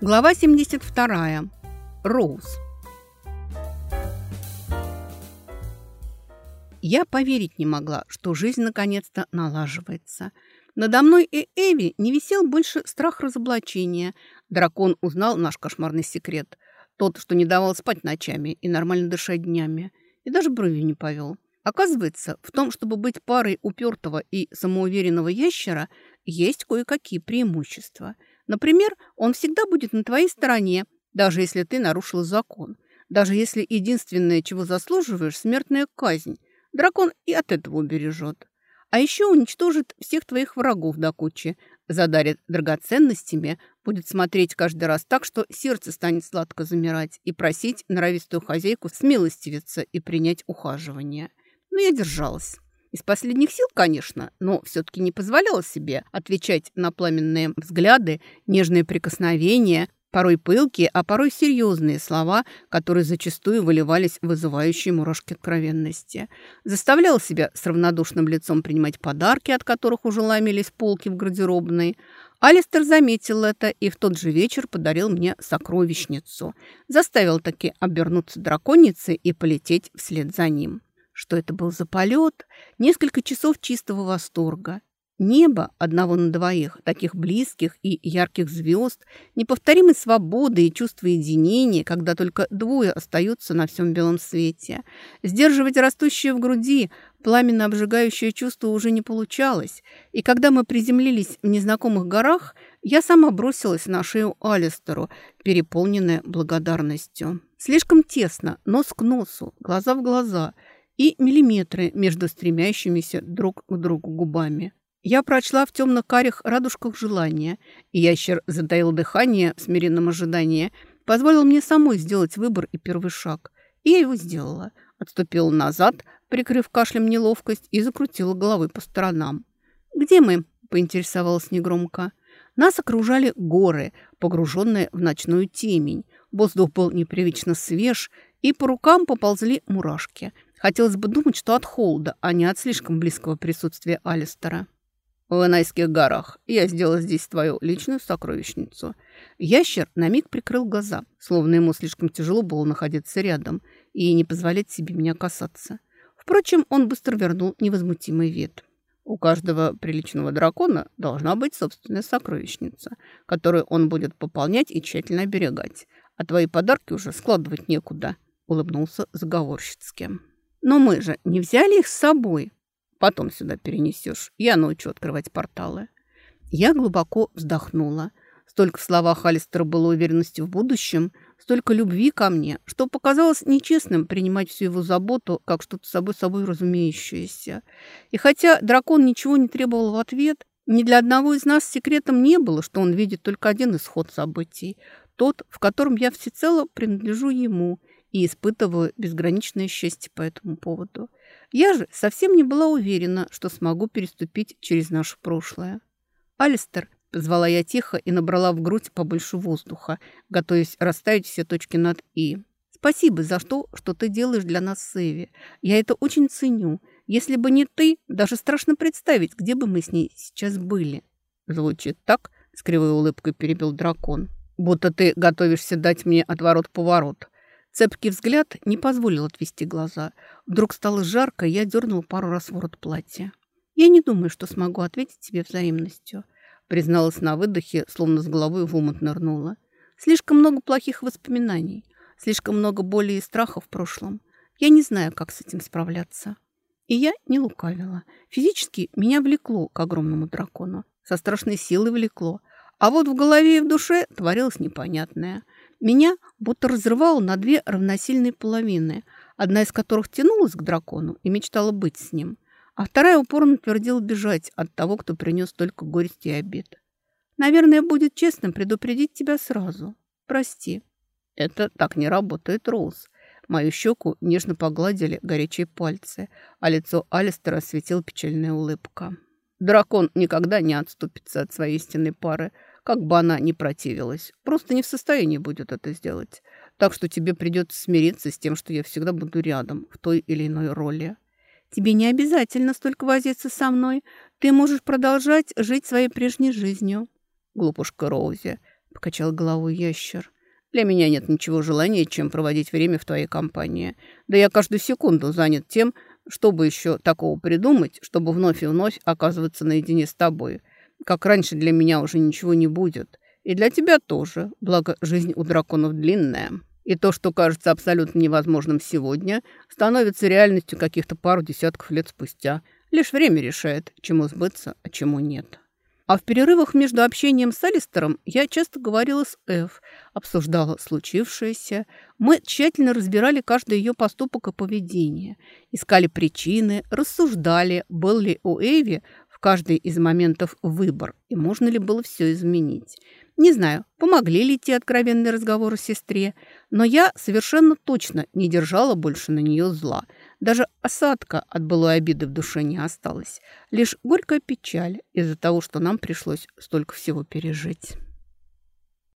Глава 72. Роуз. Я поверить не могла, что жизнь наконец-то налаживается. Надо мной и Эви не висел больше страх разоблачения. Дракон узнал наш кошмарный секрет. Тот, что не давал спать ночами и нормально дышать днями. И даже бровью не повел. Оказывается, в том, чтобы быть парой упертого и самоуверенного ящера, есть кое-какие преимущества. Например, он всегда будет на твоей стороне, даже если ты нарушил закон. Даже если единственное, чего заслуживаешь, смертная казнь. Дракон и от этого убережет. А еще уничтожит всех твоих врагов до кучи, задарит драгоценностями, будет смотреть каждый раз так, что сердце станет сладко замирать и просить норовистую хозяйку смилостивиться и принять ухаживание. Но я держалась. Из последних сил, конечно, но все-таки не позволяла себе отвечать на пламенные взгляды, нежные прикосновения, порой пылкие, а порой серьезные слова, которые зачастую выливались вызывающие мурашки откровенности. Заставляла себя с равнодушным лицом принимать подарки, от которых уже ломились полки в гардеробной. Алистер заметил это и в тот же вечер подарил мне сокровищницу. Заставил таки обернуться драконицей и полететь вслед за ним. Что это был за полет? Несколько часов чистого восторга. Небо одного на двоих, таких близких и ярких звезд, неповторимой свободы и чувство единения, когда только двое остаются на всем белом свете. Сдерживать растущее в груди, пламенно обжигающее чувство уже не получалось, и когда мы приземлились в незнакомых горах, я сама бросилась на шею Алистеру, переполненная благодарностью. Слишком тесно, нос к носу, глаза в глаза – и миллиметры между стремящимися друг к другу губами. Я прочла в темно-карих радужках желания, и ящер затаил дыхание в смиренном ожидании, позволил мне самой сделать выбор и первый шаг. И я его сделала. Отступила назад, прикрыв кашлем неловкость, и закрутила головой по сторонам. «Где мы?» – поинтересовалась негромко. Нас окружали горы, погруженные в ночную темень. Воздух был непривычно свеж, и по рукам поползли мурашки – Хотелось бы думать, что от холода, а не от слишком близкого присутствия Алистера. В Инайских горах я сделал здесь твою личную сокровищницу. Ящер на миг прикрыл глаза, словно ему слишком тяжело было находиться рядом и не позволять себе меня касаться. Впрочем, он быстро вернул невозмутимый вид. У каждого приличного дракона должна быть собственная сокровищница, которую он будет пополнять и тщательно оберегать. А твои подарки уже складывать некуда, улыбнулся заговорщицки. Но мы же не взяли их с собой. Потом сюда перенесешь. Я научу открывать порталы. Я глубоко вздохнула. Столько в словах Алистера было уверенности в будущем, столько любви ко мне, что показалось нечестным принимать всю его заботу как что-то собой собой разумеющееся. И хотя дракон ничего не требовал в ответ, ни для одного из нас секретом не было, что он видит только один исход событий, тот, в котором я всецело принадлежу ему и испытываю безграничное счастье по этому поводу. Я же совсем не была уверена, что смогу переступить через наше прошлое. «Алистер», — позвала я тихо и набрала в грудь побольше воздуха, готовясь расставить все точки над «и». «Спасибо за то, что ты делаешь для нас с Эви. Я это очень ценю. Если бы не ты, даже страшно представить, где бы мы с ней сейчас были». «Звучит так», — с кривой улыбкой перебил дракон. «Будто ты готовишься дать мне отворот-поворот». Цепкий взгляд не позволил отвести глаза. Вдруг стало жарко, я дернула пару раз ворот платья. «Я не думаю, что смогу ответить тебе взаимностью», призналась на выдохе, словно с головой в умот нырнула. «Слишком много плохих воспоминаний, слишком много боли и страха в прошлом. Я не знаю, как с этим справляться». И я не лукавила. Физически меня влекло к огромному дракону. Со страшной силой влекло. А вот в голове и в душе творилось непонятное – меня будто разрывало на две равносильные половины, одна из которых тянулась к дракону и мечтала быть с ним, а вторая упорно твердила бежать от того, кто принес только горести и обид. Наверное, будет честным предупредить тебя сразу. Прости. Это так не работает, Роуз. Мою щеку нежно погладили горячие пальцы, а лицо Алистера осветила печальная улыбка. Дракон никогда не отступится от своей истинной пары, как бы она ни противилась. Просто не в состоянии будет это сделать. Так что тебе придется смириться с тем, что я всегда буду рядом в той или иной роли. Тебе не обязательно столько возиться со мной. Ты можешь продолжать жить своей прежней жизнью. Глупушка Роузи, покачал головой ящер. Для меня нет ничего желания, чем проводить время в твоей компании. Да я каждую секунду занят тем, чтобы еще такого придумать, чтобы вновь и вновь оказываться наедине с тобой. Как раньше для меня уже ничего не будет. И для тебя тоже, благо жизнь у драконов длинная. И то, что кажется абсолютно невозможным сегодня, становится реальностью каких-то пару десятков лет спустя. Лишь время решает, чему сбыться, а чему нет. А в перерывах между общением с Алистером я часто говорила с Эв, обсуждала случившееся. Мы тщательно разбирали каждый ее поступок и поведение, искали причины, рассуждали, был ли у Эви в каждый из моментов выбор и можно ли было все изменить. Не знаю, помогли ли те откровенные разговоры сестре, но я совершенно точно не держала больше на нее зла – даже осадка от былой обиды в душе не осталось. Лишь горькая печаль из-за того, что нам пришлось столько всего пережить.